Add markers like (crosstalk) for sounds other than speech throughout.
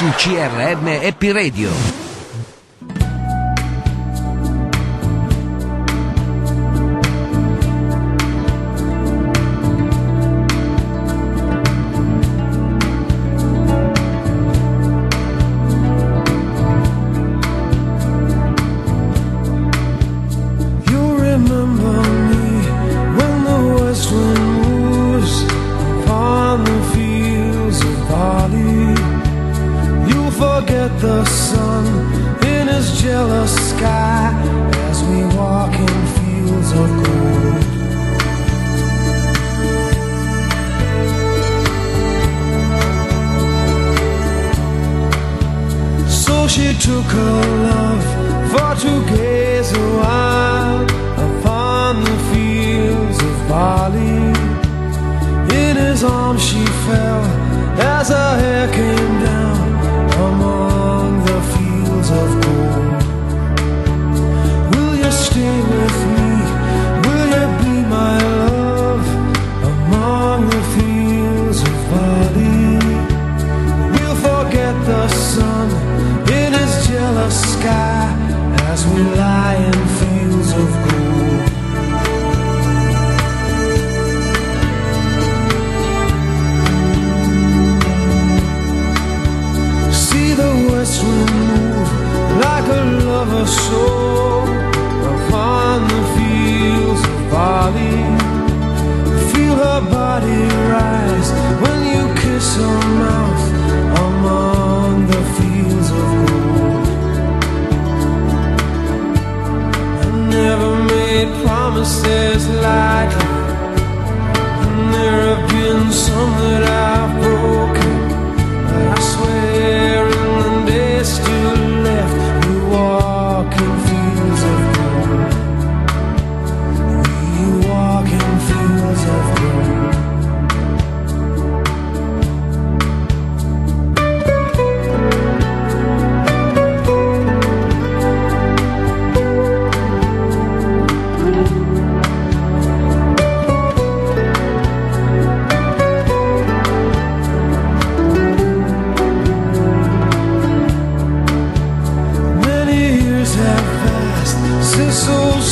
su CRM Happy Radio.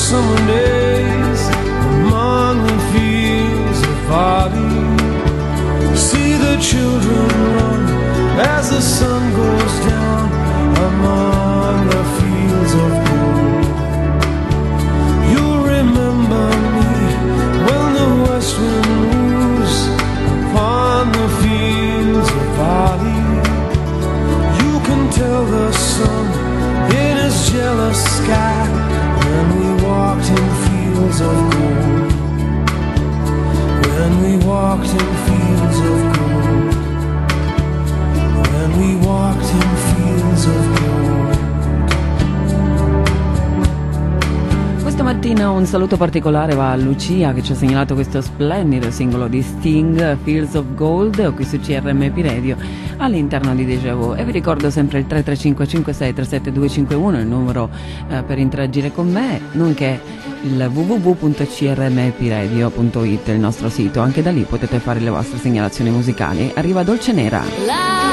summer days among the fields of Bobby. See the children run as the sun. Saluto particolare va a Lucia che ci ha segnalato questo splendido singolo di Sting, Fields of Gold, qui su CRMP Radio all'interno di Deja Vu. E vi ricordo sempre il 335 56 37251, il numero eh, per interagire con me, nonché il www.crmpradio.it, il nostro sito. Anche da lì potete fare le vostre segnalazioni musicali. Arriva Dolce Nera. La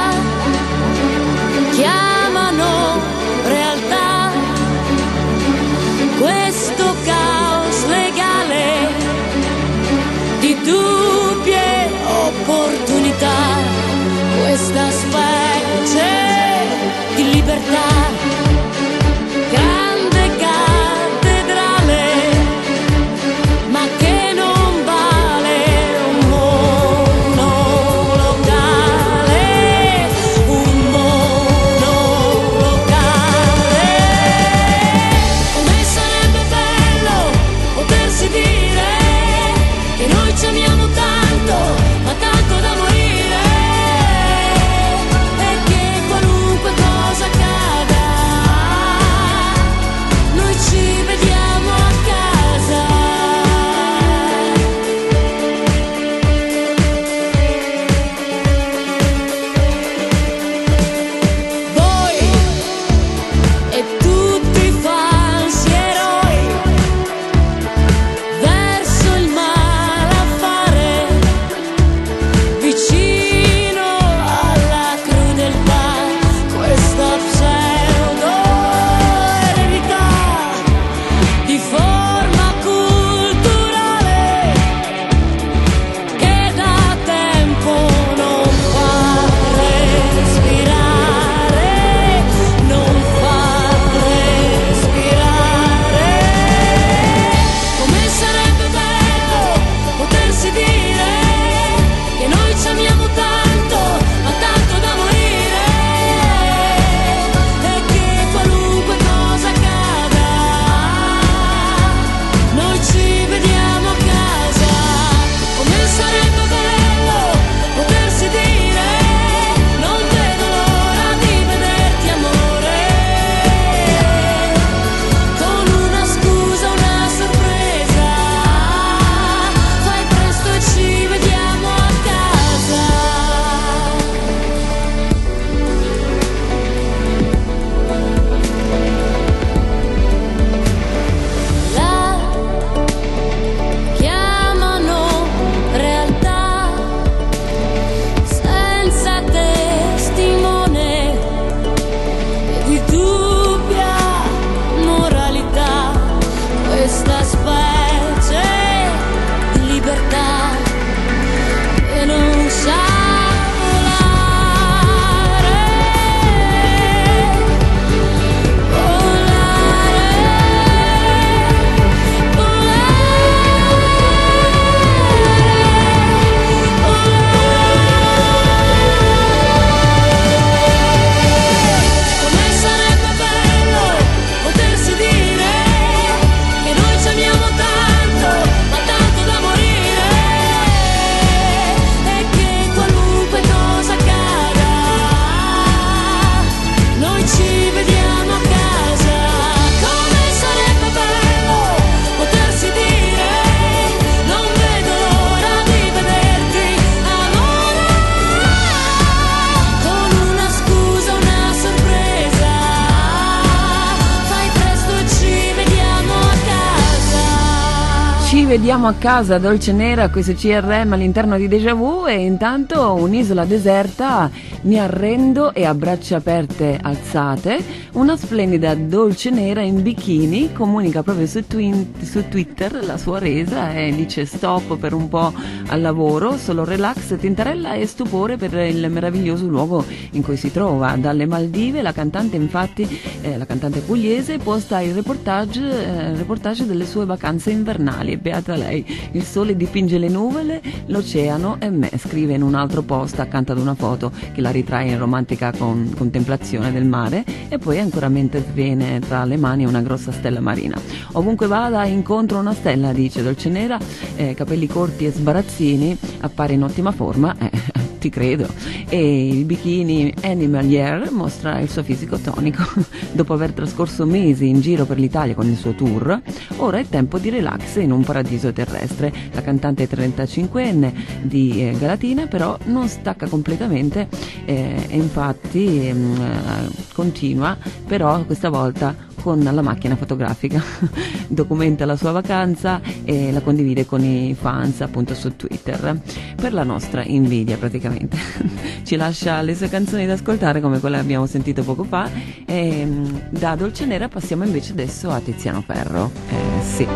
questa specie di libertà. Rivediamo a casa Dolce Nera qui su CRM all'interno di Deja Vu e intanto un'isola deserta mi arrendo e a braccia aperte alzate una splendida Dolce Nera in bikini comunica proprio su, twin, su Twitter la sua resa e dice stop per un po' al lavoro solo relax, tintarella e stupore per il meraviglioso luogo in cui si trova dalle Maldive la cantante infatti eh, la cantante pugliese posta il reportage, eh, reportage delle sue vacanze invernali beata lei. Il sole dipinge le nuvole, l'oceano e me, scrive in un altro post accanto ad una foto che la ritrae in romantica con, contemplazione del mare e poi ancora mentre tiene tra le mani una grossa stella marina. Ovunque vada incontro una stella, dice Dolcenera, eh, capelli corti e sbarazzini, appare in ottima forma. Eh, ti credo. E il bikini Animalier mostra il suo fisico tonico. (laughs) Dopo aver trascorso mesi in giro per l'Italia con il suo tour, ora è tempo di relax in un paradiso terrestre. La cantante 35enne di eh, Galatina però non stacca completamente eh, infatti eh, continua però questa volta con la macchina fotografica, (laughs) documenta la sua vacanza e la condivide con i fans appunto su Twitter. Per la nostra invidia praticamente. (laughs) Ci lascia le sue canzoni da ascoltare come quella che abbiamo sentito poco fa. E mm, da Dolce Nera passiamo invece adesso a Tiziano Ferro. Eh, sì,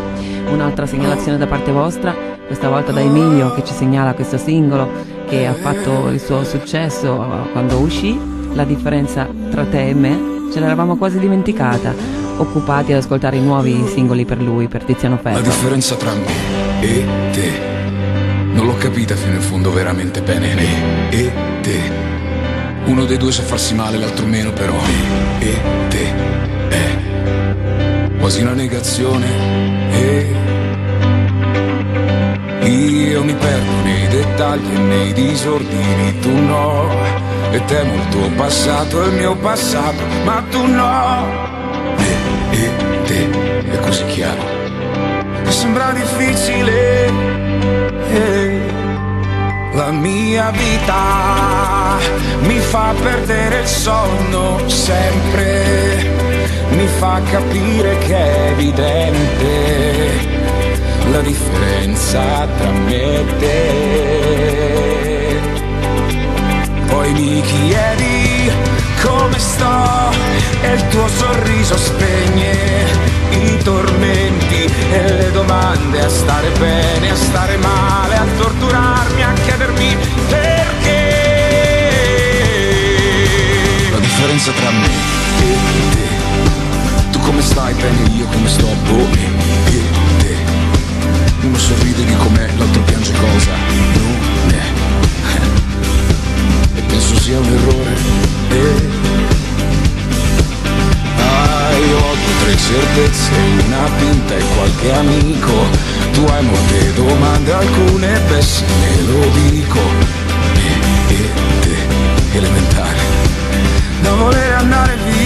un'altra segnalazione da parte vostra, questa volta da Emilio che ci segnala questo singolo che ha fatto il suo successo quando uscì, la differenza tra te e me ce l'eravamo quasi dimenticata occupati ad ascoltare i nuovi singoli per lui, per Tiziano Ferro. La differenza tra me e te non l'ho capita fino in fondo veramente bene. Me e te. Uno dei due sa farsi male, l'altro meno, però me e te è quasi una negazione. E io mi perdo nei dettagli e nei disordini, tu no. E temo il tuo passato e il mio passato, ma tu no. E te è così chiaro. Che sembra difficile eh, la mia vita mi fa perdere il sonno sempre. Mi fa capire che è evidente la differenza tra me e te poi mi chiedi come sto e il tuo sorriso spegne i tormenti e le domande a stare bene, a stare male, a torturarmi, a chiedermi perché. La differenza tra me e te, tu come stai? Bene, io come sto, boh, e te. Uno sorride di com'è, l'altro piange cosa penso sia un errore. E ho due tre certezze, una pinta e qualche amico. Tu hai molte domande, alcune pessime, lo dico. Me e te, elementare, non voler andare via.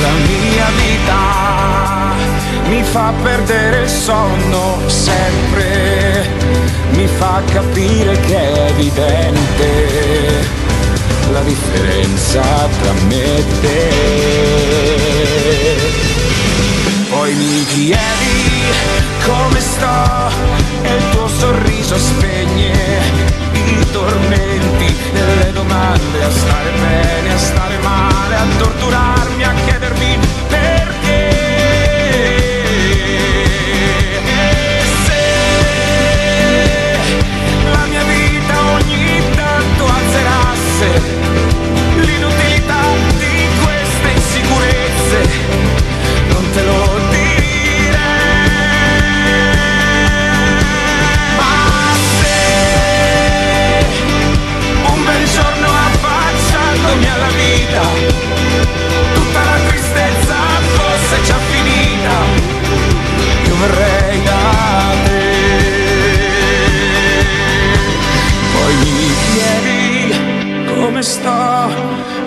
La mia vita mi fa perdere il sonno sempre, mi fa capire che è evidente la differenza tra me e te. Poi mi chiedi come sto e il tuo sorriso spegne i tormenti delle domande a stare bene, a stare male, a torturarmi, a chiedermi perché. Alzerasse l'inutilità di queste insicurezze non te lo dire. Ma se un bel giorno affacciandomi alla vita come sto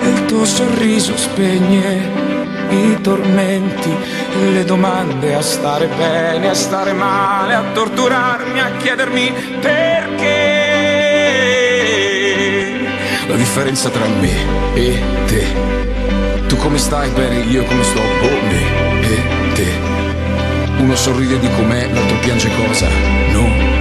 e il tuo sorriso spegne i tormenti le domande a stare bene, a stare male, a torturarmi, a chiedermi perché. La differenza tra me e te. Tu come stai bene, io come sto, boh, me e te. Uno sorride di com'è, l'altro piange cosa. Non è.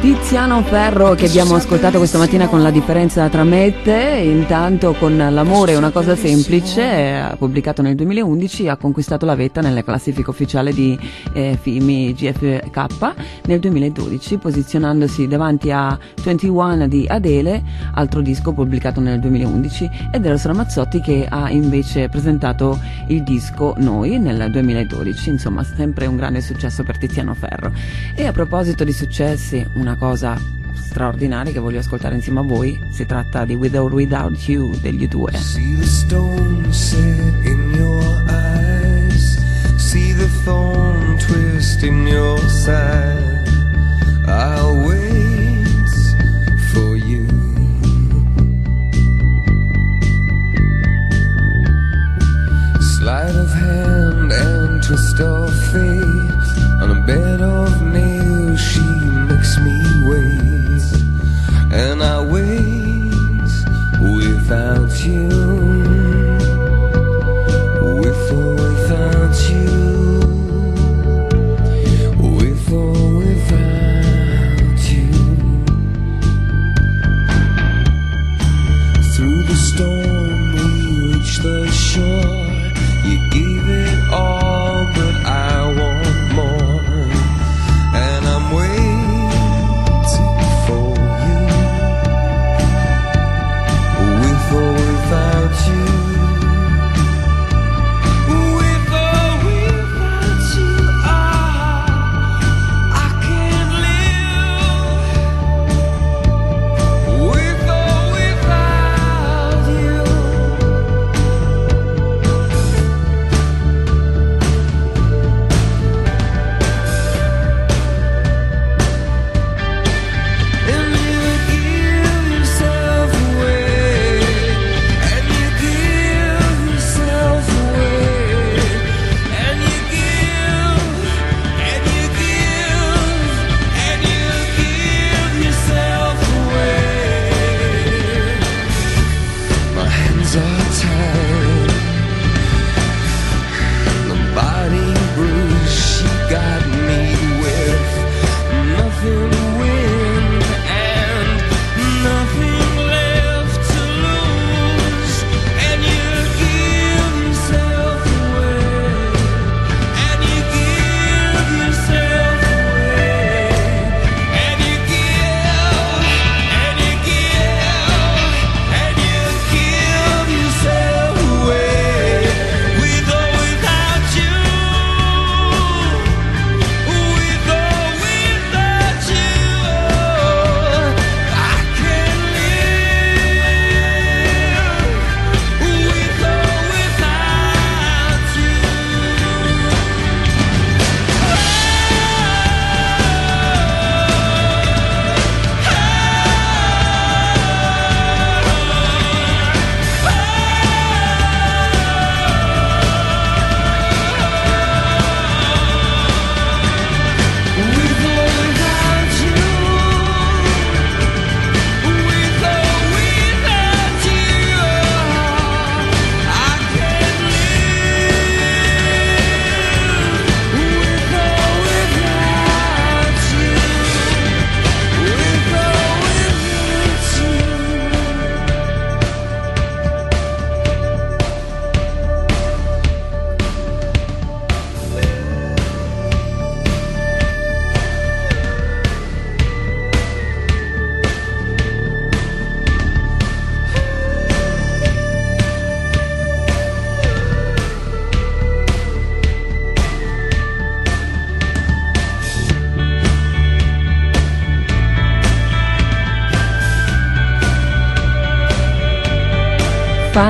Tiziano Ferro che abbiamo ascoltato questa mattina con la differenza tra me e te, intanto con L'amore è una cosa semplice, pubblicato nel 2011, ha conquistato la vetta nelle classifiche ufficiali di eh, film GFK nel 2012, posizionandosi davanti a 21 di Adele, altro disco pubblicato nel 2011, ed Eros Ramazzotti che ha invece presentato il disco Noi nel 2012, insomma sempre un grande successo per Tiziano Ferro. E a proposito di successi, una una cosa straordinaria che voglio ascoltare insieme a voi. Si tratta di With or Without You degli U2. See the stone set in your eyes, see the thorn twist in your side. I'll wait for you. Sleight of hand and twist of fate and I wait without you,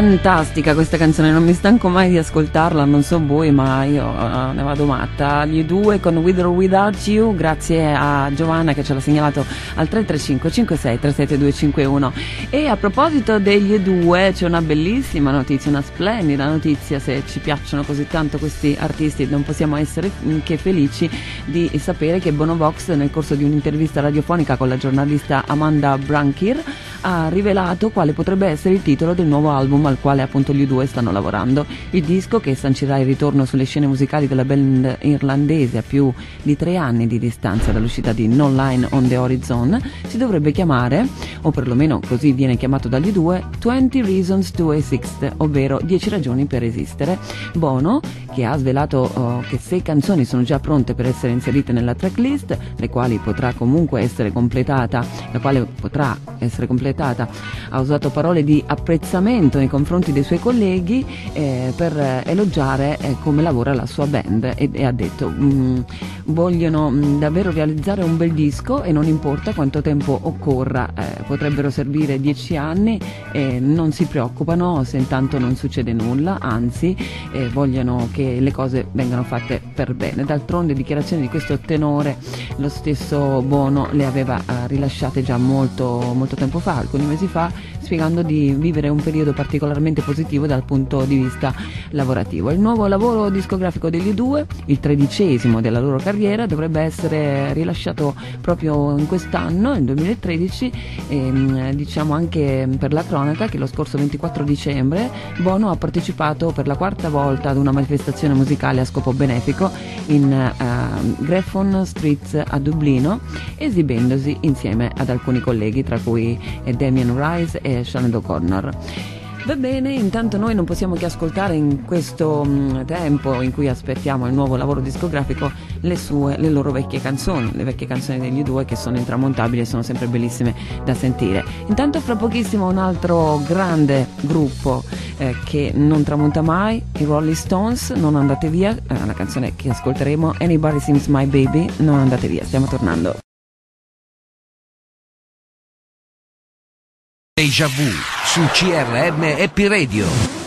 Fantastica questa canzone, non mi stanco mai di ascoltarla, non so voi, ma io eh, ne vado matta. Gli due con With or Without You, grazie a Giovanna che ce l'ha segnalato al 335 56 37251. E a proposito degli due, c'è una bellissima notizia, una splendida notizia, se ci piacciono così tanto questi artisti, non possiamo essere che felici di sapere che Bonovox nel corso di un'intervista radiofonica con la giornalista Amanda Brankir ha rivelato quale potrebbe essere il titolo del nuovo album al quale appunto gli U2 stanno lavorando. Il disco, che sancirà il ritorno sulle scene musicali della band irlandese a più di tre anni di distanza dall'uscita di No Line on the Horizon, si dovrebbe chiamare, o perlomeno così viene chiamato dagli U2, 20 Reasons to Exist, ovvero 10 ragioni per esistere. Bono, che ha svelato oh, che sei canzoni sono già pronte per essere inserite nella tracklist, le quali potrà comunque essere completata, la quale potrà essere completata, ha usato parole di apprezzamento nei confronti dei suoi colleghi eh, per elogiare eh, come lavora la sua band e, e ha detto mm, vogliono mm, davvero realizzare un bel disco e non importa quanto tempo occorra, eh, potrebbero servire dieci anni e non si preoccupano se intanto non succede nulla, anzi eh, vogliono che le cose vengano fatte per bene. D'altronde dichiarazioni di questo tenore lo stesso Bono le aveva eh, rilasciate già molto, molto tempo fa, alcuni mesi fa, spiegando di vivere un periodo particolarmente positivo dal punto di vista lavorativo. Il nuovo lavoro discografico degli due, il tredicesimo della loro carriera, dovrebbe essere rilasciato proprio in quest'anno, nel 2013, e, ehm, diciamo anche per la cronaca che lo scorso 24 dicembre Bono ha partecipato per la quarta volta ad una manifestazione musicale a scopo benefico in uh, Greffon Street a Dublino, esibendosi insieme ad alcuni colleghi, tra cui Damien Rice e Shannon O'Connor. Va bene, intanto noi non possiamo che ascoltare in questo mm, tempo in cui aspettiamo il nuovo lavoro discografico le sue, le loro vecchie canzoni, le vecchie canzoni degli due che sono intramontabili e sono sempre bellissime da sentire. Intanto fra pochissimo un altro grande gruppo eh, che non tramonta mai, i Rolling Stones, Non andate via, eh, la canzone che ascolteremo, Anybody Seems My Baby, Non andate via, stiamo tornando. Deja Vu su CRM Happy Radio.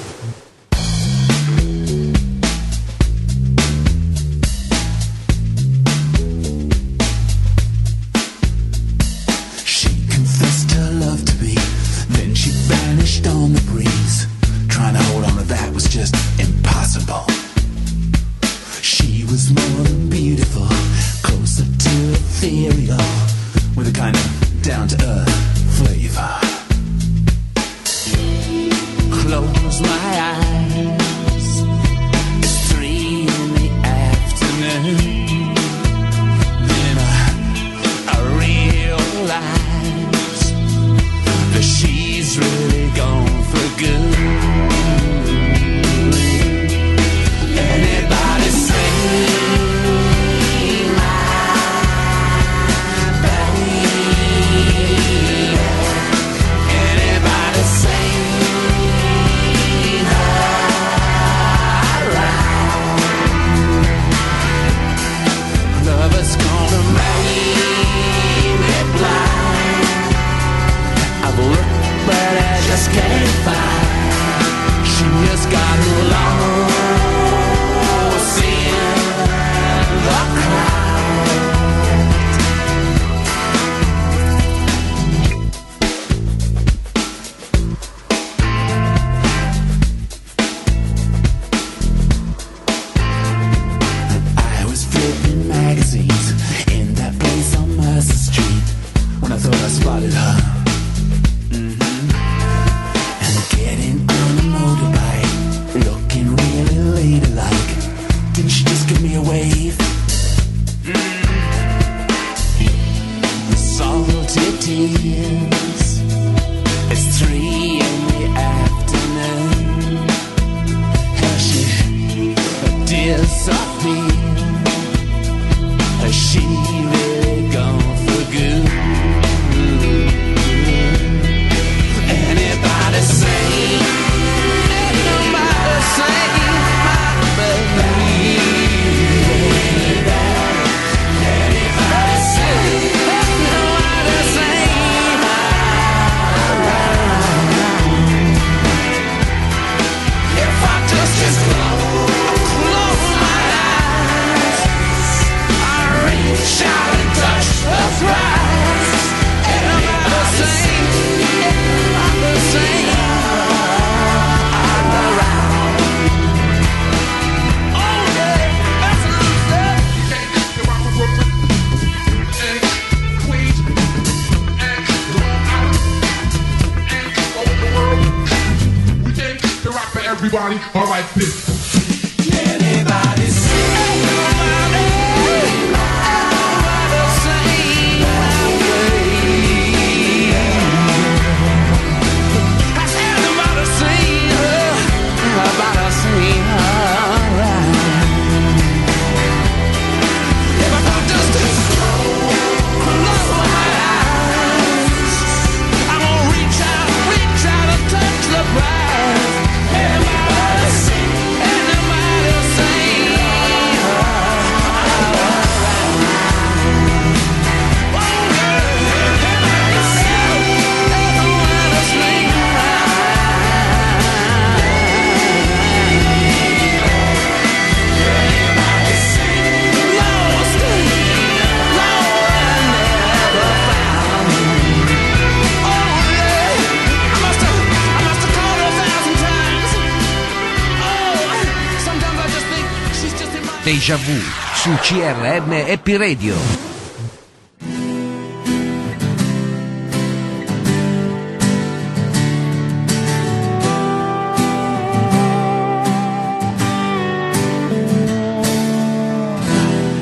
Deja Vu su CRM Happy Radio.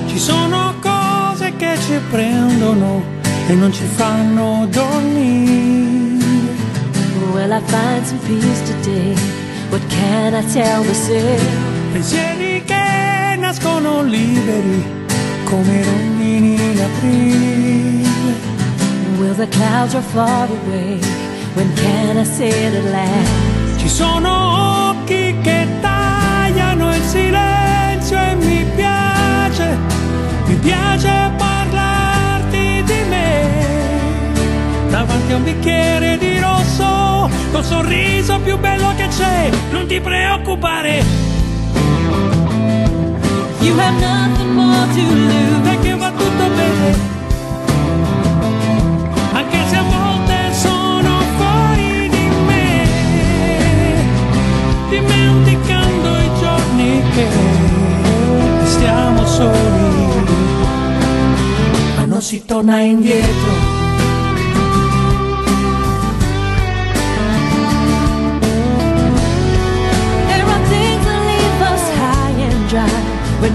Ci sono cose che ci prendono e non ci fanno dormire. Will I find some peace today? What can I tell myself? Pensieri liberi come rondini in aprile. Will the clouds are far away? When can I it at last? Ci sono occhi che tagliano il silenzio e mi piace, mi piace parlarti di me. Davanti a un bicchiere di rosso, col sorriso più bello che c'è, non ti preoccupare. You have nothing more to lose. perché va tutto bene. Anche se a volte sono fuori di me, dimenticando i giorni che stiamo soli, ma non si torna indietro.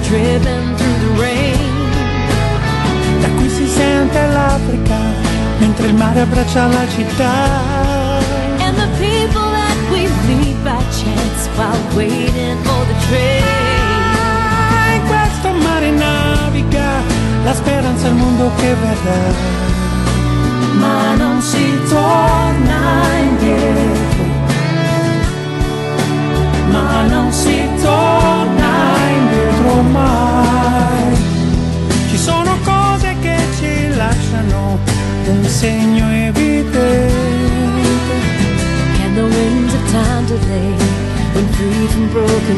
Driven through the rain. Da qui si sente l'Africa, mentre il mare abbraccia la città. And the people that we meet by chance while waiting for the train. In questo mare naviga la speranza al mondo che verrà. Ma non si torna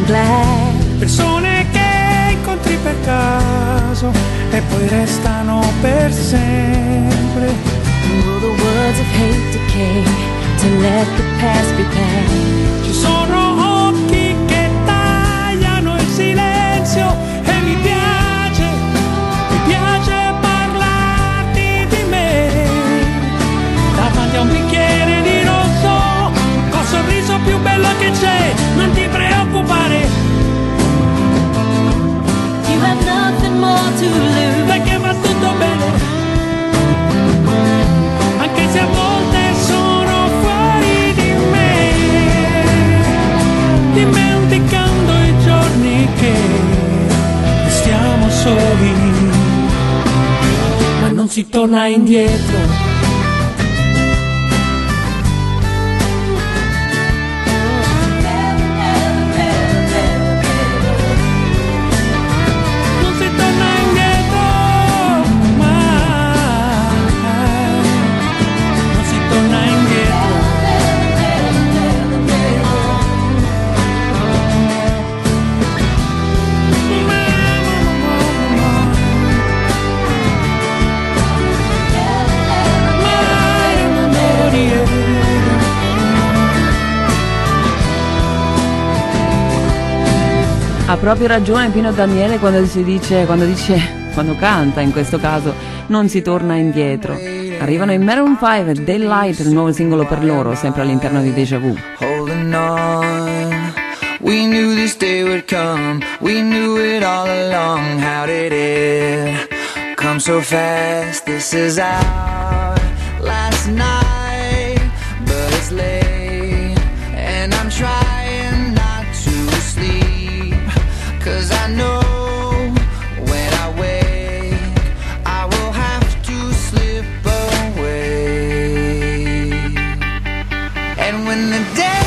glass? persone che incontri per caso e poi restano per sempre. Will the words of hate decay to let the past be past? Lose. perché va tutto bene. Anche se a volte sono fuori di me, dimenticando i giorni che stiamo soli, ma non si torna indietro. proprio ragione Pino Daniele quando si dice, quando dice, quando canta in questo caso, non si torna indietro. Arrivano in Maroon 5 Daylight, il nuovo singolo per loro, sempre all'interno di Deja Vu. Holding on. We knew this day would come, we knew it all along. How did it come so fast? This is our last night. when the day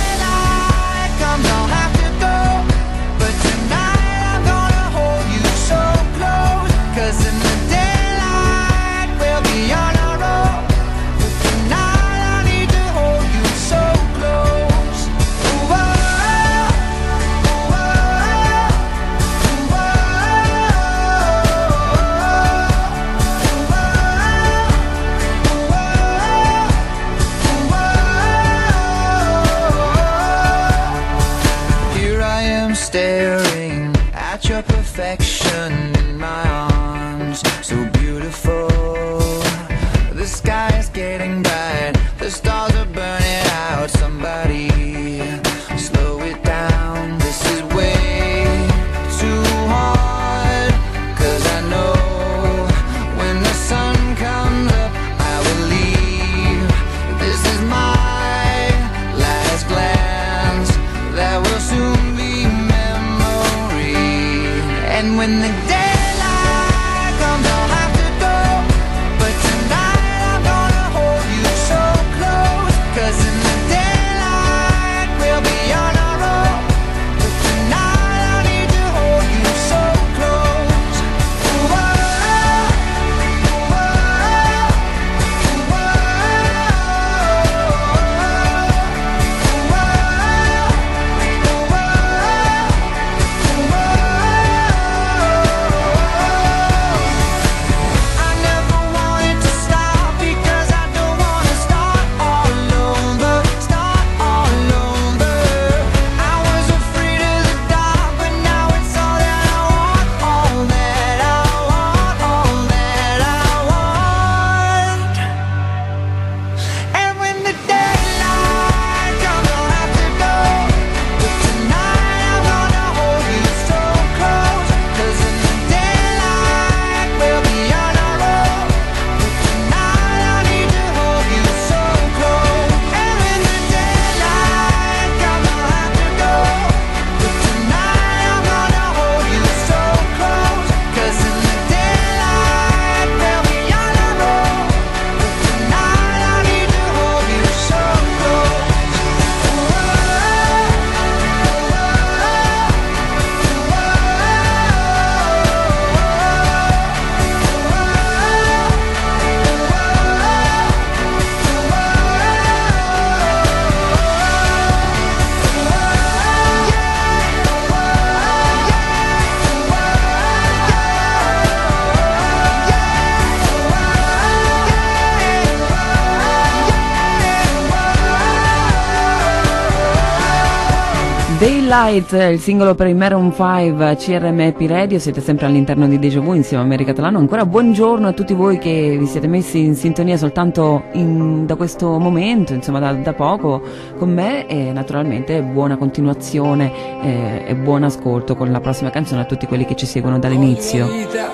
Light, il singolo per i Maroon 5 CRM Happy Radio, siete sempre all'interno di Deja Vu insieme a America Catalano, ancora buongiorno a tutti voi che vi siete messi in sintonia soltanto in, da questo momento, insomma da, da, poco con me e naturalmente buona continuazione eh, e buon ascolto con la prossima canzone a tutti quelli che ci seguono dall'inizio. Vita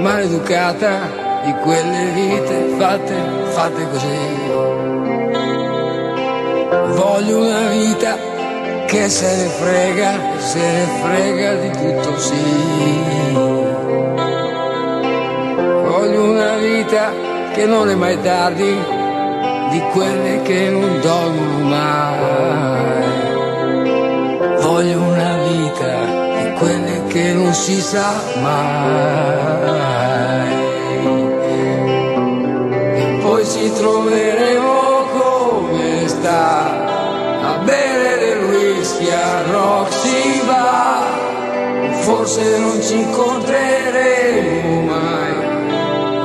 maleducata di quelle vite fatte, fatte così. Voglio una vita che se ne frega, se ne frega di tutto sì. Voglio una vita che non è mai tardi, di quelle che non dormono mai. Voglio una vita di quelle che non si sa mai. E poi ci troveremo no, va, forse non ci incontreremo mai,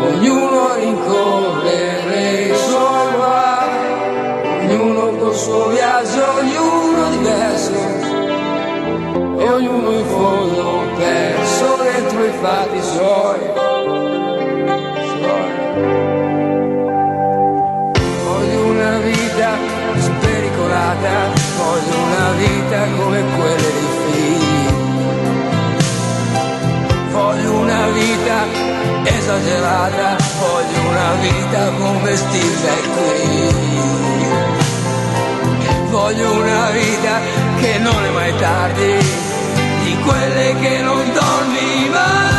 ognuno rincorrere i suoi guai, ognuno col suo viaggio, ognuno diverso, e ognuno in fondo perso dentro i fatti suoi. serata, voglio una vita come quelle di film. Voglio una vita esagerata, voglio una vita come Steve qui. Voglio una vita che non è mai tardi, di quelle che non dormi mai.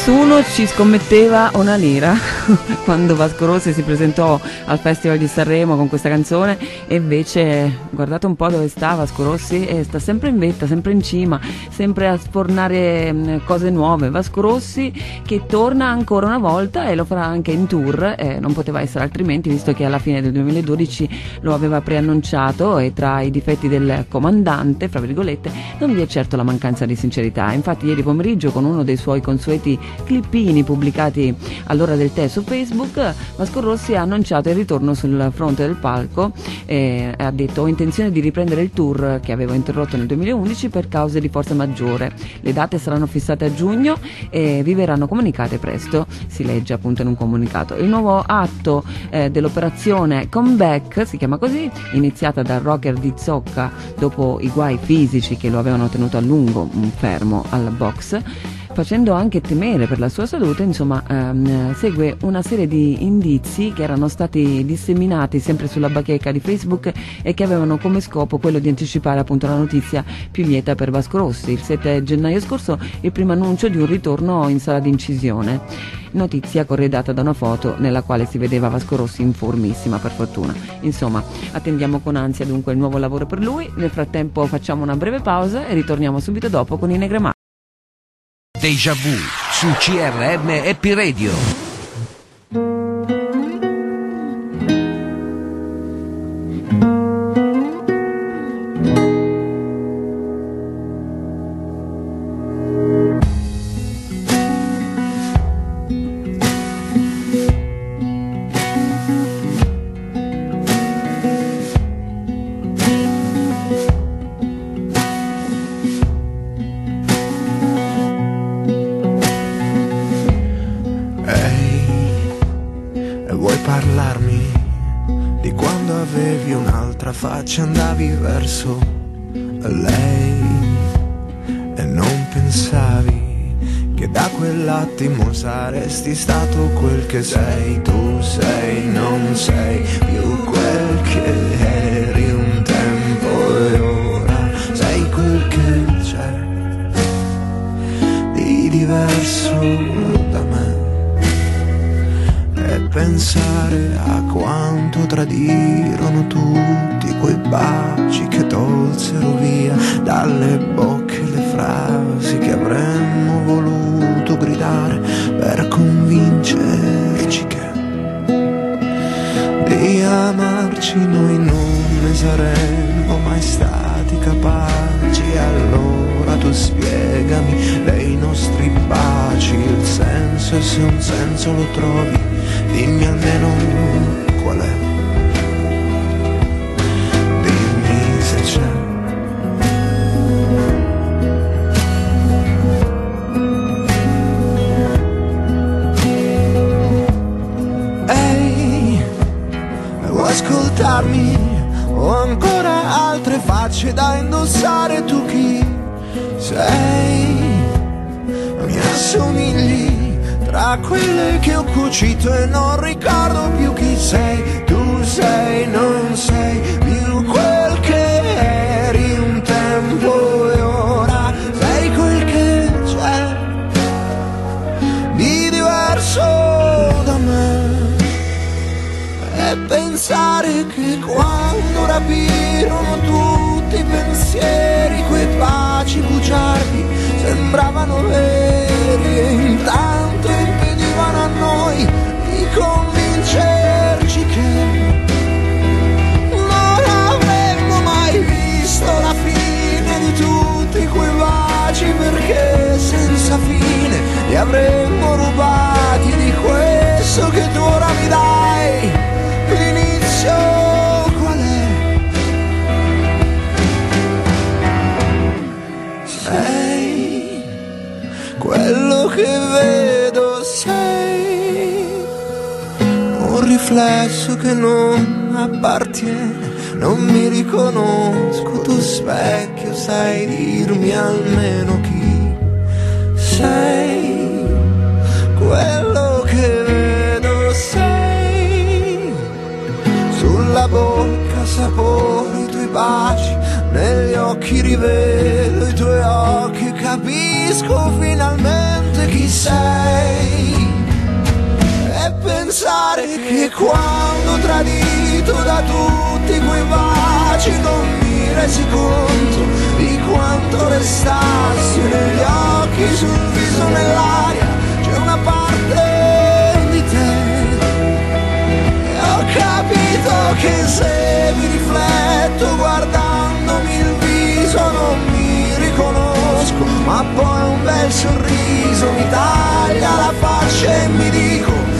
Nessuno ci scommetteva una lira (laughs) quando Vasco Rossi si presentò al Festival di Sanremo con questa canzone e invece guardate un po' dove sta Vasco Rossi e sta sempre in vetta, sempre in cima, sempre a sfornare mh, cose nuove. Vasco Rossi che torna ancora una volta e lo farà anche in tour, eh, non poteva essere altrimenti visto che alla fine del 2012 lo aveva preannunciato e tra i difetti del comandante, fra virgolette, non vi è certo la mancanza di sincerità. Infatti ieri pomeriggio con uno dei suoi consueti clippini pubblicati all'ora del tè su Facebook, Vasco Rossi ha annunciato il ritorno sul fronte del palco e ha detto ho intenzione di riprendere il tour che avevo interrotto nel 2011 per cause di forza maggiore. Le date saranno fissate a giugno e vi verranno comunicate presto, si legge appunto in un comunicato. Il nuovo atto eh, dell'operazione Comeback, si chiama così, iniziata dal rocker di Zocca dopo i guai fisici che lo avevano tenuto a lungo mm, fermo al box facendo anche temere per la sua salute, insomma, ehm, segue una serie di indizi che erano stati disseminati sempre sulla bacheca di Facebook e che avevano come scopo quello di anticipare appunto la notizia più lieta per Vasco Rossi. Il 7 gennaio scorso il primo annuncio di un ritorno in sala d'incisione. Notizia corredata da una foto nella quale si vedeva Vasco Rossi in formissima per fortuna. Insomma, attendiamo con ansia dunque il nuovo lavoro per lui. Nel frattempo facciamo una breve pausa e ritorniamo subito dopo con i Negremar. Deja vu su CRM Happy Radio. Un'altra faccia, andavi verso lei e non pensavi che da quell'attimo saresti stato quel che sei, tu sei, non sei più quel che eri un tempo e ora sei quel che c'è di diverso pensare a quanto tradirono tutti quei baci che tolsero via dalle bocche le frasi che avremmo voluto gridare per convincerci che di amarci noi non ne saremmo mai stati capaci allora spiegami dei nostri baci il senso e se un senso lo trovi dimmi almeno qual è dimmi se c'è Ehi, vuoi ascoltarmi? Ho ancora altre facce da indossare tu chi sei? Mi assomigli tra quelle che ho cucito e non ricordo più chi sei. Tu sei, non sei più quel che eri un tempo e ora sei quel che c'è di diverso da me e pensare che quando rapirono tutti i pensieri baci bugiardi sembravano veri. Intanto impedivano a noi di convincerci che non avremmo mai visto la fine di tutti quei baci perché senza fine li avremmo rubati di questo che tu ora riflesso che non appartiene non mi riconosco tu specchio sai dirmi almeno chi sei. Quello che vedo sei. Sulla bocca sapore i tuoi baci negli occhi rivedo i tuoi occhi capisco finalmente chi sei pensare che quando tradito da tutti quei baci non mi resi conto di quanto restassi negli occhi, sul viso, nell'aria, c'è una parte di te. E ho capito che se mi rifletto guardandomi il viso non mi riconosco, ma poi un bel sorriso mi taglia la faccia e mi dico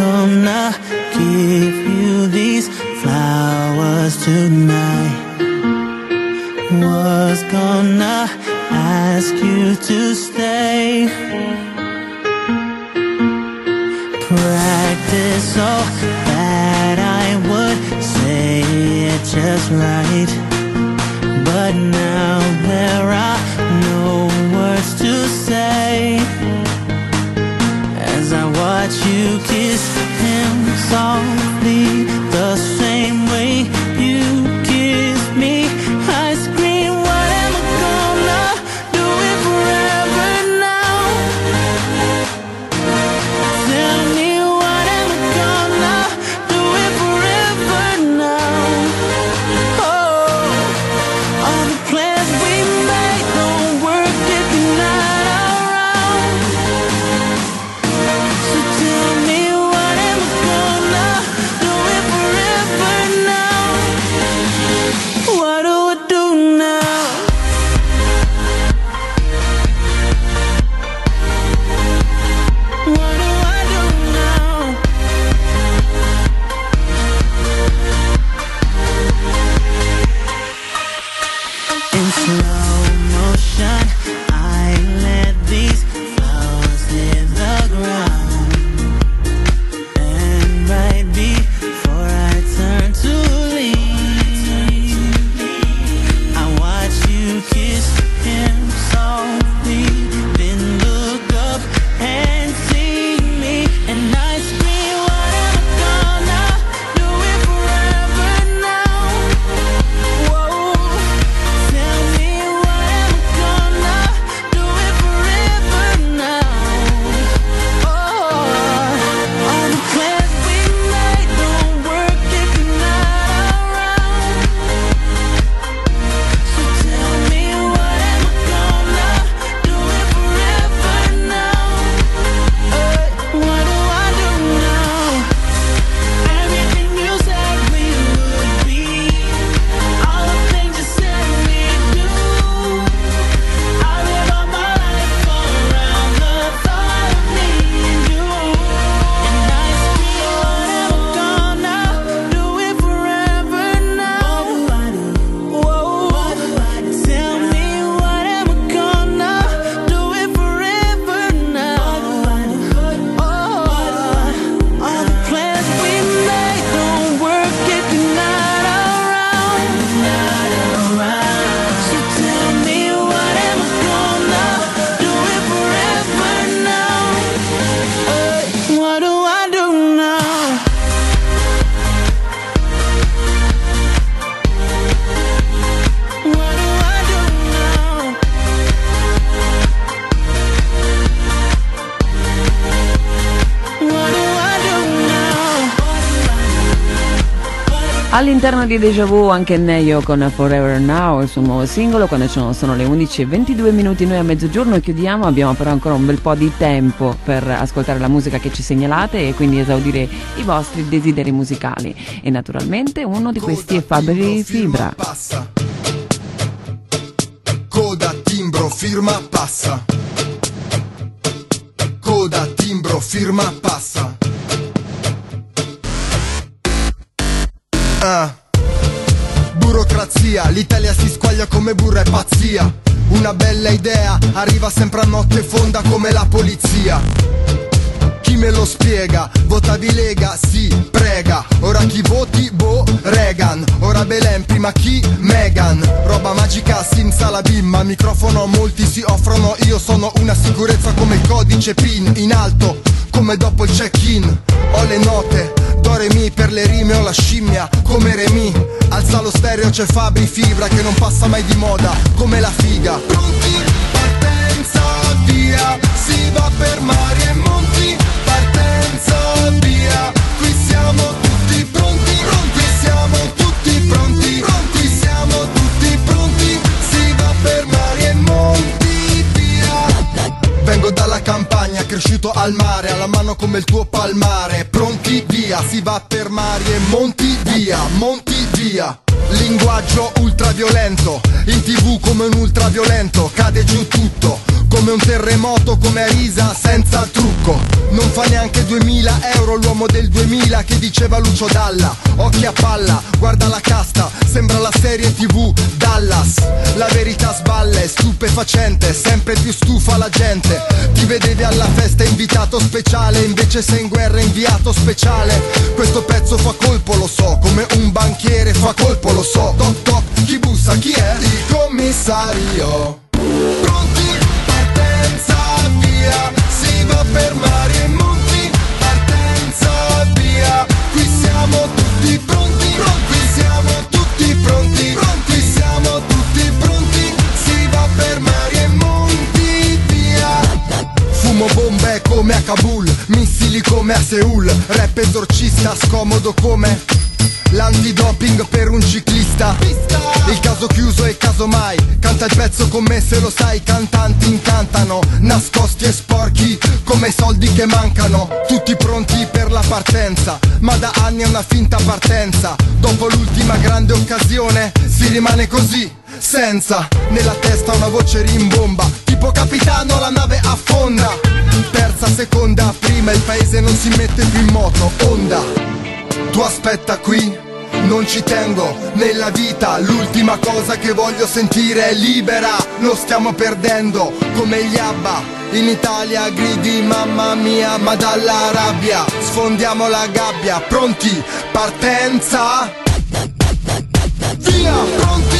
Gonna give you these flowers tonight. Was gonna ask you to stay. Practice so that I would say it just right. song. All'interno di Deja Vu anche Neyo con Forever Now, il suo nuovo singolo, quando sono, sono le 11 e 22 minuti noi a mezzogiorno chiudiamo, abbiamo però ancora un bel po' di tempo per ascoltare la musica che ci segnalate e quindi esaudire i vostri desideri musicali. E naturalmente uno di questi è Fabri Fibra. Coda, timbro, firma, passa. Megan. Roba magica, simsalabim. Microfono molti si offrono. Io sono una sicurezza come il codice PIN. In alto, come dopo il check-in. Ho le note, do re mi per le rime ho la scimmia. Come Remi. Alza lo stereo, c'è Fabri Fibra che non passa mai di moda. Come la figa. Pronti? Partenza, via. Si va per mari e monti. Partenza, via. Qui siamo tutti Dalla campagna, cresciuto al mare, alla mano come il tuo palmare. Pronti via, si va per mari e monti via, monti via. Linguaggio ultraviolento, in tv come un ultraviolento, cade giù tutto. Come un terremoto, come risa, senza trucco. Non fa neanche 2000 euro l'uomo del 2000 che diceva Lucio Dalla. Occhi a palla, guarda la casta, sembra la serie tv Dallas. La verità sballe, stupefacente, sempre più stufa la gente. Ti vedevi alla festa invitato speciale, invece sei in guerra inviato speciale. Questo pezzo fa colpo, lo so, come un banchiere fa colpo, lo so. Toc toc, chi bussa, chi è? Il commissario. Pronti? Partenza, via. Si va per mari e monti. Partenza, via. Qui siamo tutti pronti. Qui siamo tutti pronti. Qui siamo tutti pronti. Si va per mari e monti. Via. Fumo bombe come a Kabul, missili come a Seul, rap esorcista scomodo come l'antidoping per un ciclista. Il caso chiuso e caso mai, canta il pezzo con me se lo sai, cantanti incantano, nascosti e sporchi come i soldi che mancano, tutti pronti per la partenza, ma da anni è una finta partenza, dopo l'ultima grande occasione si rimane così. Senza, nella testa una voce rimbomba. Tipo capitano la nave affonda. Terza, seconda, prima il paese non si mette più in moto. Onda. Tu aspetta qui. Non ci tengo nella vita, l'ultima cosa che voglio sentire è libera, lo stiamo perdendo. Come gli ABBA. In Italia gridi mamma mia, ma dalla rabbia. Sfondiamo la gabbia, pronti, partenza. Via, pronti,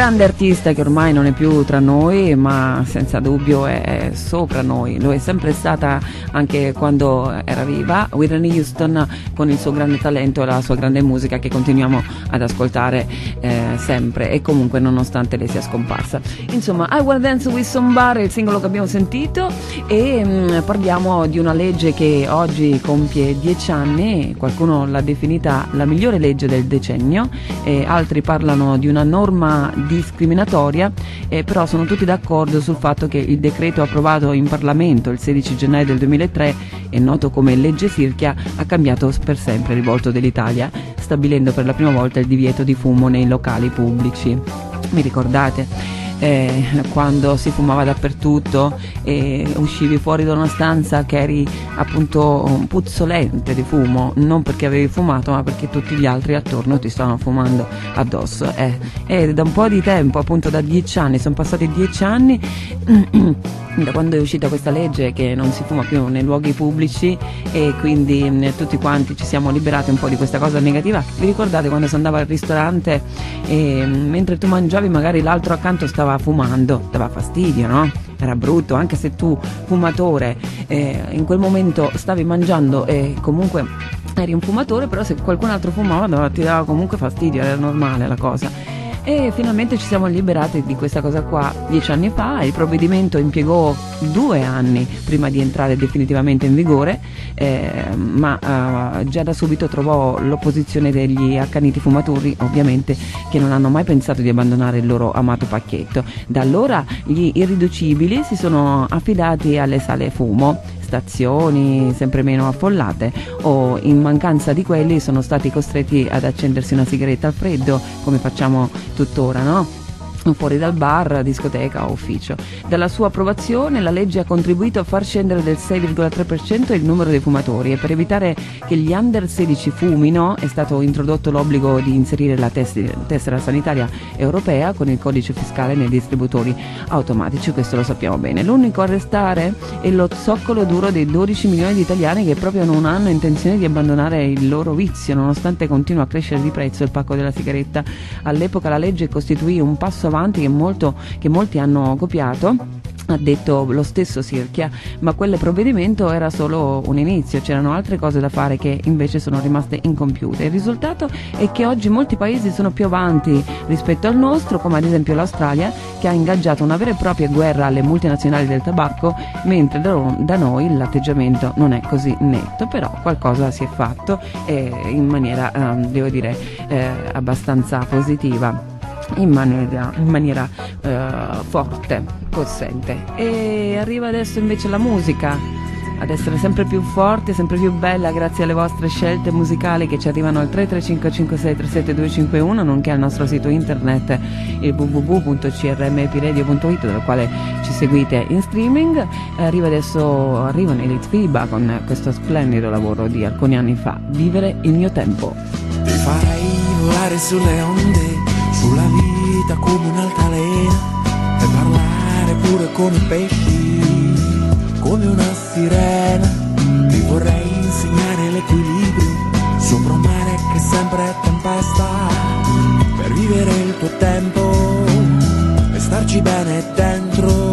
Grande artista che ormai non è più tra noi, ma senza dubbio è sopra noi. Lo è sempre stata anche quando era viva. Whitney Houston con il suo grande talento e la sua grande musica che continuiamo ad ascoltare eh, sempre e comunque nonostante lei sia scomparsa. Insomma, I Wanna Dance with Somebody è il singolo che abbiamo sentito e mh, parliamo di una legge che oggi compie dieci anni. Qualcuno l'ha definita la migliore legge del decennio, altri parlano di una norma discriminatoria, eh, però sono tutti d'accordo sul fatto che il decreto approvato in Parlamento il 16 gennaio del 2003 e noto come legge Sirchia ha cambiato per sempre il volto dell'Italia, stabilendo per la prima volta il divieto di fumo nei locali pubblici. Vi ricordate? eh, quando si fumava dappertutto e uscivi fuori da una stanza che eri appunto puzzolente di fumo, non perché avevi fumato ma perché tutti gli altri attorno ti stavano fumando addosso. Eh, e da un po' di tempo, appunto da dieci anni, sono passati dieci anni (clears throat) da quando è uscita questa legge che non si fuma più nei luoghi pubblici e quindi mh, tutti quanti ci siamo liberati un po' di questa cosa negativa. Vi ricordate quando si andava al ristorante e mentre tu mangiavi magari l'altro accanto stava fumando, dava fastidio, no? Era brutto, anche se tu fumatore eh, in quel momento stavi mangiando e comunque eri un fumatore, però se qualcun altro fumava ti dava comunque fastidio, era normale la cosa e finalmente ci siamo liberati di questa cosa qua dieci anni fa. Il provvedimento impiegò due anni prima di entrare definitivamente in vigore, eh, ma eh, già da subito trovò l'opposizione degli accaniti fumatori, ovviamente, che non hanno mai pensato di abbandonare il loro amato pacchetto. Da allora gli irriducibili si sono affidati alle sale fumo stazioni sempre meno affollate o in mancanza di quelli sono stati costretti ad accendersi una sigaretta al freddo come facciamo tuttora, no? Fuori dal bar, discoteca o ufficio. Dalla sua approvazione la legge ha contribuito a far scendere del 6,3% il numero dei fumatori e per evitare che gli under 16 fumino è stato introdotto l'obbligo di inserire la tessera sanitaria europea con il codice fiscale nei distributori automatici, questo lo sappiamo bene. L'unico a restare è lo zoccolo duro dei 12 milioni di italiani che proprio non hanno intenzione di abbandonare il loro vizio nonostante continua a crescere di prezzo il pacco della sigaretta. All'epoca la legge costituì un passo avanti che, molto, che molti hanno copiato ha detto lo stesso Sirchia, ma quel provvedimento era solo un inizio, c'erano altre cose da fare che invece sono rimaste incompiute. Il risultato è che oggi molti paesi sono più avanti rispetto al nostro, come ad esempio l'Australia, che ha ingaggiato una vera e propria guerra alle multinazionali del tabacco, mentre da, da noi l'atteggiamento non è così netto, però qualcosa si è fatto eh, in maniera, eh, devo dire, eh, abbastanza positiva in maniera, in maniera uh, forte, possente. E arriva adesso invece la musica ad essere sempre più forte, sempre più bella grazie alle vostre scelte musicali che ci arrivano al 33556372251 nonché al nostro sito internet il www.crmpiradio.it dal quale ci seguite in streaming. Arriva adesso, arrivano i Litfiba con questo splendido lavoro di alcuni anni fa, Vivere il mio tempo. Ti farai volare sulle onde sulla vita come un'altalena e parlare pure con i pesci come una sirena. Ti vorrei insegnare l'equilibrio sopra un mare che sempre è tempesta per vivere il tuo tempo e starci bene dentro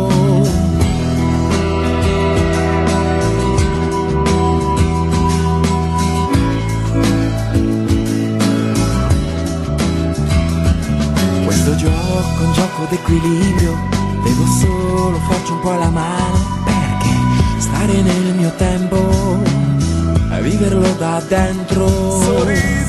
un gioco d'equilibrio, devo solo farci un po' la mano, perché stare nel mio tempo e viverlo da dentro. Sorrisi.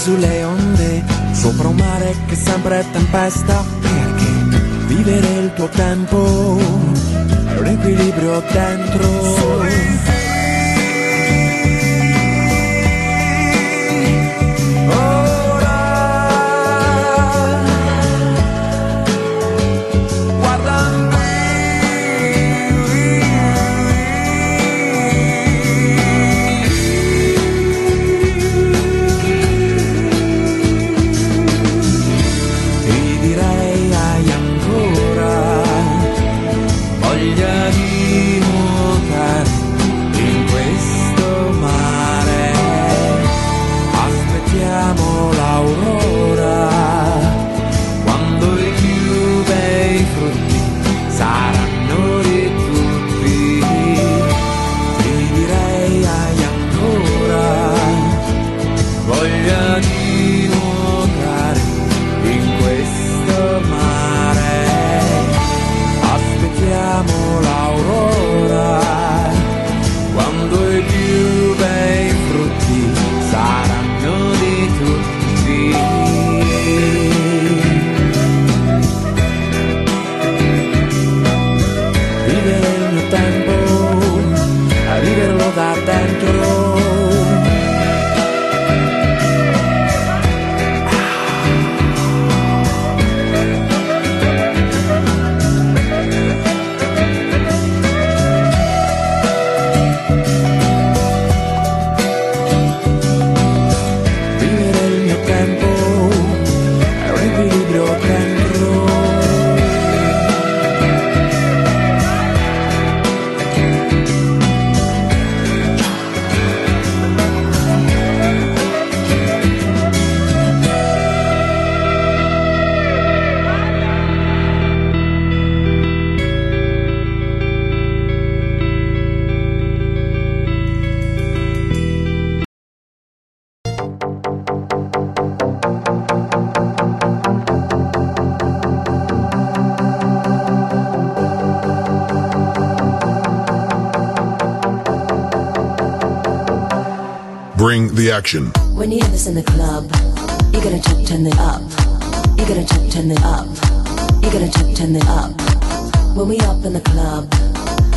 Sulle onde, sopra un mare che sempre tempesta, perché vivere il tuo tempo è un equilibrio dentro. Bring the action. When you hear this in the club, you gotta it up. You gotta it up. You gotta it up. When we up in the club,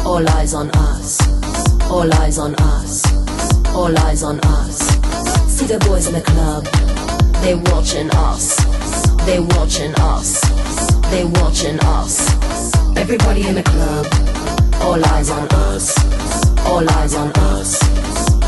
all eyes on us. All eyes on us. All eyes on us. See the boys in the club, they watching us. They watching us. They watching us. Everybody in the club, all eyes on us. All eyes on us.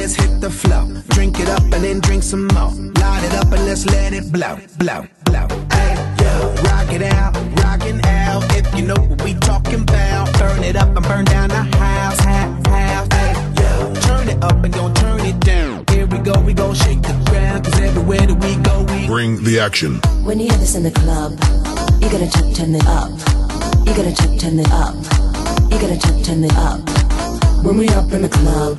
Let's hit the flow. Drink it up and then drink some more. Light it up and let's let it blow, blow, blow. Hey, yo. Rock it out, rockin' out. If you know what we talking about, burn it up and burn down the house, house, house. Hey, yo. Turn it up and don't turn it down. Here we go, we gon' shake the ground. Cause everywhere that we go, we Bring the action. When you hear this in the club, you gotta check, turn it up. You gotta check, turn it up. You gotta check, turn it up. When we up in the club,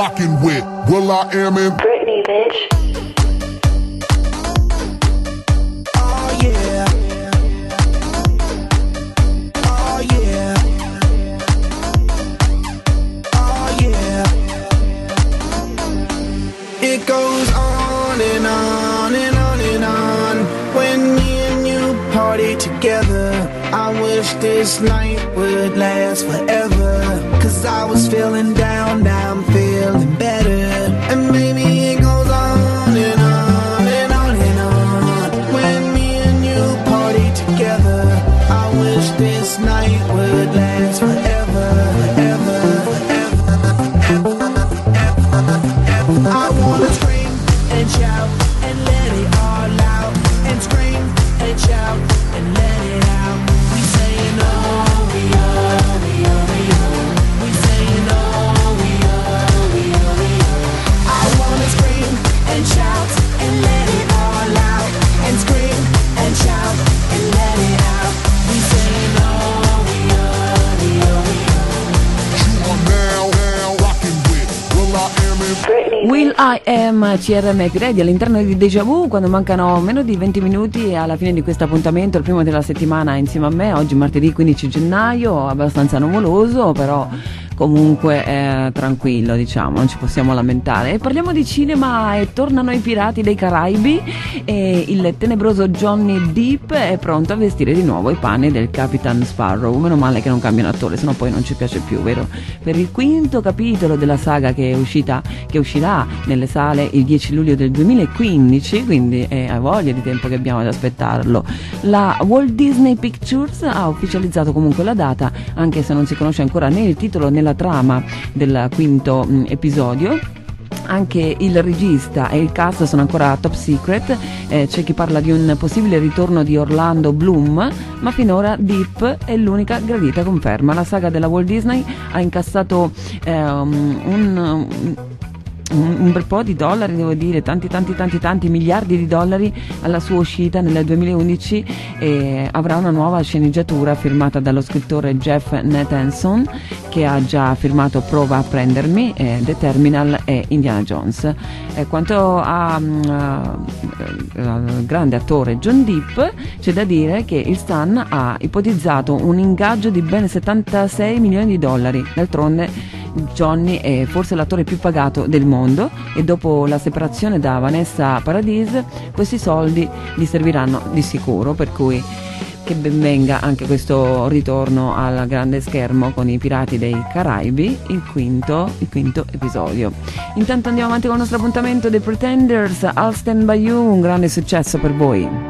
rocking with Will I Am in Britney, bitch. Oh yeah. Oh yeah. Oh yeah. It goes on and on and on and on when me and you party together. I wish this night would last forever. Cause I was feeling down, now I'm feeling feeling better. CRM Piredi all'interno di Deja Vu quando mancano meno di 20 minuti alla fine di questo appuntamento, il primo della settimana insieme a me, oggi martedì 15 gennaio, abbastanza nuvoloso però comunque eh, tranquillo diciamo, non ci possiamo lamentare. E parliamo di cinema e tornano i pirati dei Caraibi e il tenebroso Johnny Depp è pronto a vestire di nuovo i panni del Capitan Sparrow, meno male che non cambiano attore, sennò poi non ci piace più, vero? Per il quinto capitolo della saga che è uscita che uscirà nelle sale il 10 luglio del 2015, quindi è a voglia di tempo che abbiamo ad aspettarlo. La Walt Disney Pictures ha ufficializzato comunque la data, anche se non si conosce ancora né il titolo né la trama del quinto mh, episodio. Anche il regista e il cast sono ancora top secret, eh, c'è chi parla di un possibile ritorno di Orlando Bloom, ma finora Deep è l'unica gradita conferma. La saga della Walt Disney ha incassato ehm, un, un, un bel po' di dollari, devo dire, tanti tanti tanti tanti miliardi di dollari alla sua uscita nel 2011 e avrà una nuova sceneggiatura firmata dallo scrittore Jeff Nathanson che ha già firmato Prova a prendermi, eh, The Terminal e Indiana Jones. Quanto mm, eh, al grande attore John Depp, c'è da dire che il Sun ha ipotizzato un ingaggio di ben 76 milioni di dollari. D'altronde Johnny è forse l'attore più pagato del mondo e dopo la separazione da Vanessa Paradis questi soldi gli serviranno di sicuro, per cui che ben venga anche questo ritorno al grande schermo con i Pirati dei Caraibi, il quinto, il quinto episodio. Intanto andiamo avanti con il nostro appuntamento The Pretenders, I'll Stand By You, un grande successo per voi.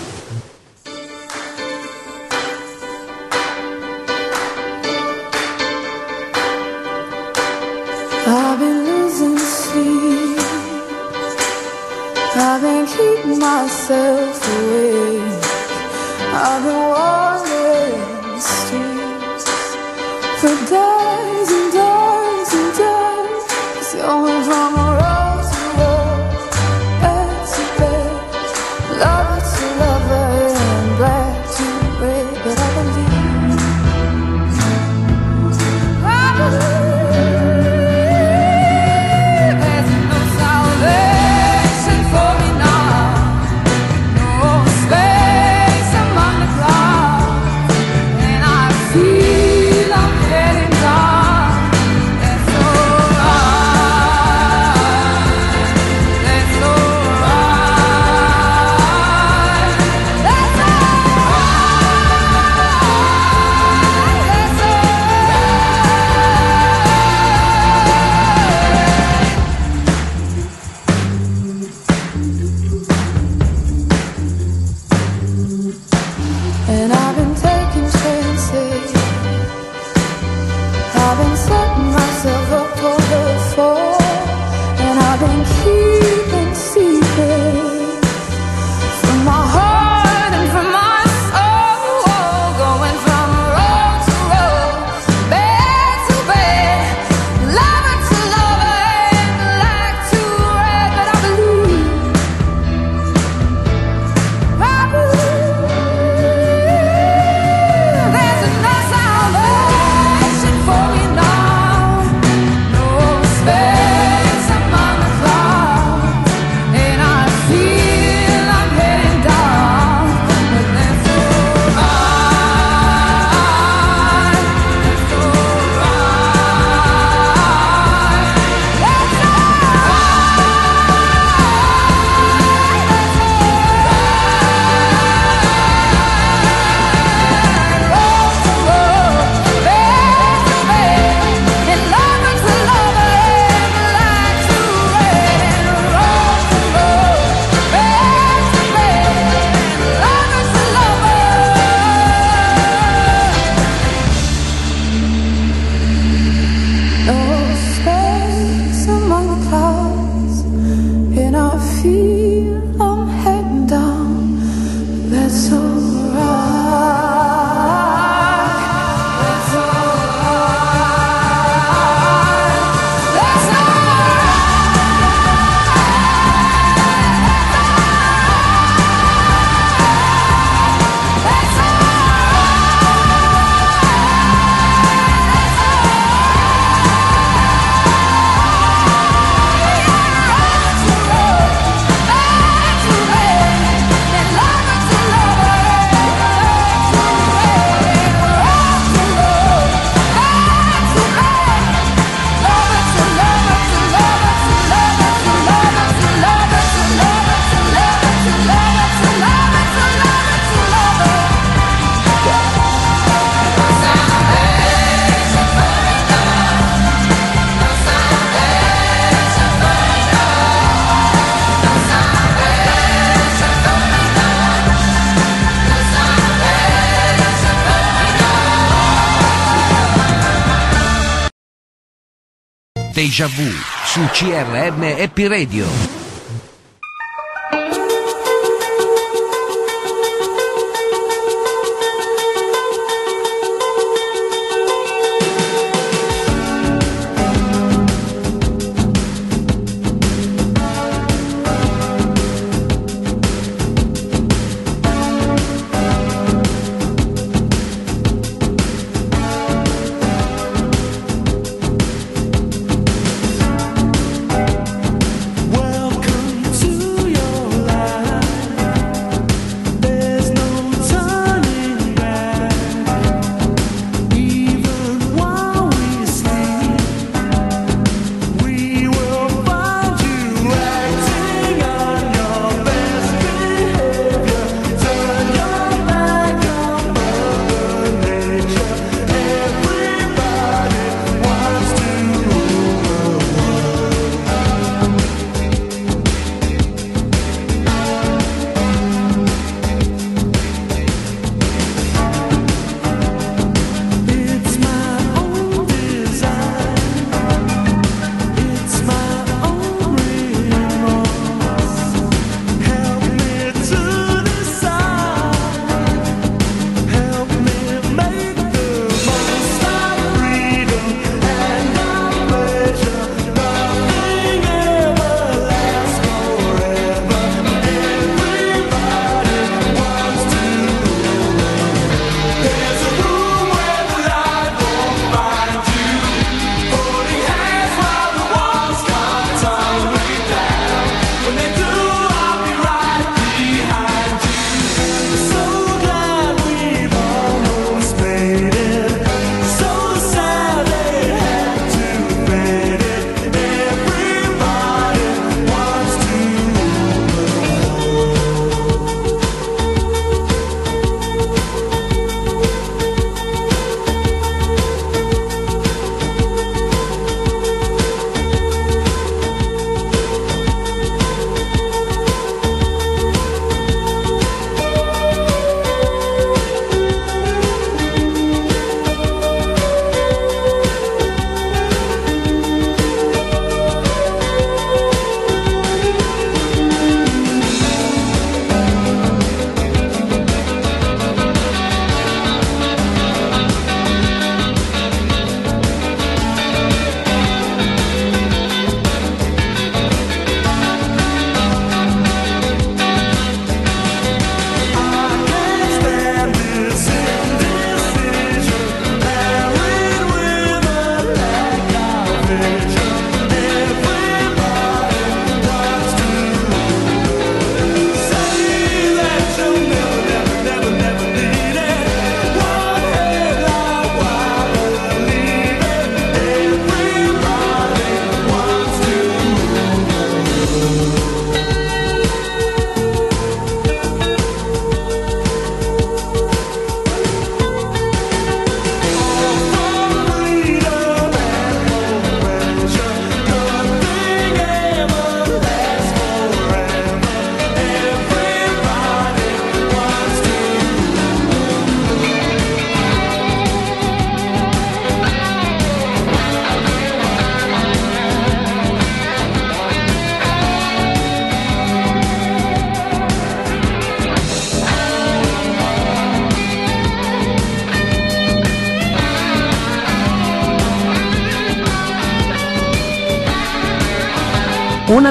Deja Vu su CRM Happy Radio.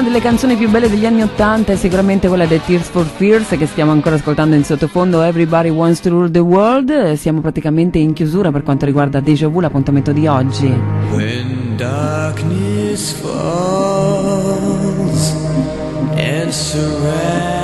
Una delle canzoni più belle degli anni Ottanta è sicuramente quella dei Tears for Fears che stiamo ancora ascoltando in sottofondo Everybody Wants to Rule the World. Siamo praticamente in chiusura per quanto riguarda Deja Vu, l'appuntamento di oggi. When darkness falls and surrounds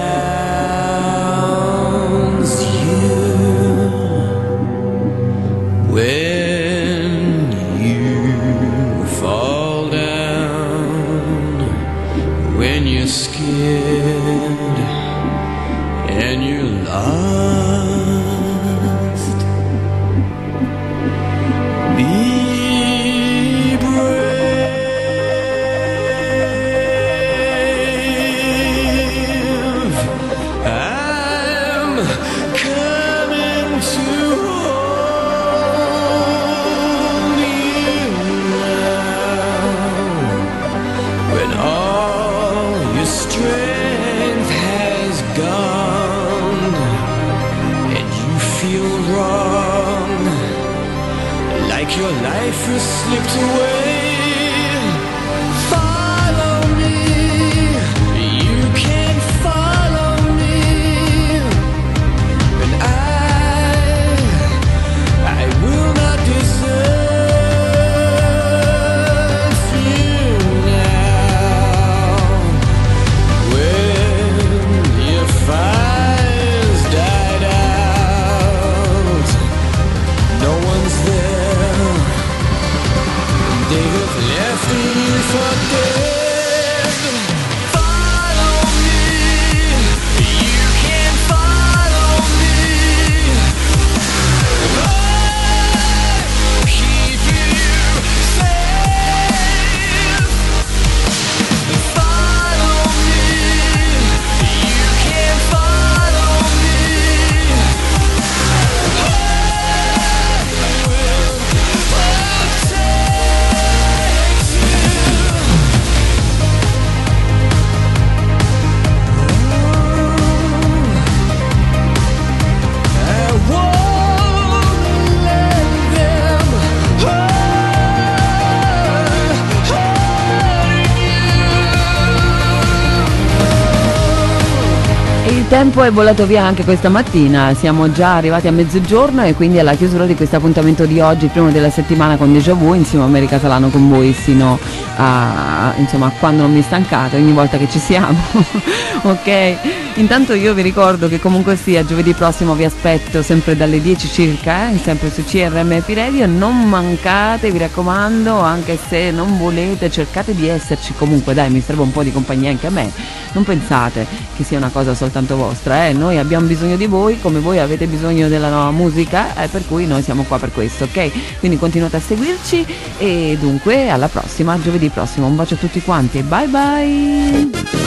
è volato via anche questa mattina, siamo già arrivati a mezzogiorno e quindi alla chiusura di questo appuntamento di oggi, primo della settimana con Deja Vu, insieme a Mary Casalano con voi sino a, insomma, quando non mi stancate, ogni volta che ci siamo. (laughs) ok? Intanto io vi ricordo che comunque sia giovedì prossimo vi aspetto sempre dalle 10 circa, eh, sempre su CRM Radio, non mancate, vi raccomando, anche se non volete, cercate di esserci comunque, dai, mi serve un po' di compagnia anche a me. Non pensate che sia una cosa soltanto vostra, eh? noi abbiamo bisogno di voi come voi avete bisogno della nuova musica, eh, per cui noi siamo qua per questo, ok? Quindi continuate a seguirci e dunque alla prossima, giovedì prossimo. Un bacio a tutti quanti e bye bye!